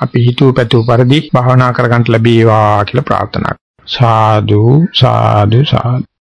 අපි හිතුව පැතුව පරිදි භාවනා කරගන්න ලැබේවා කියලා ප්‍රාර්ථනා සාදු සාදු සාදු.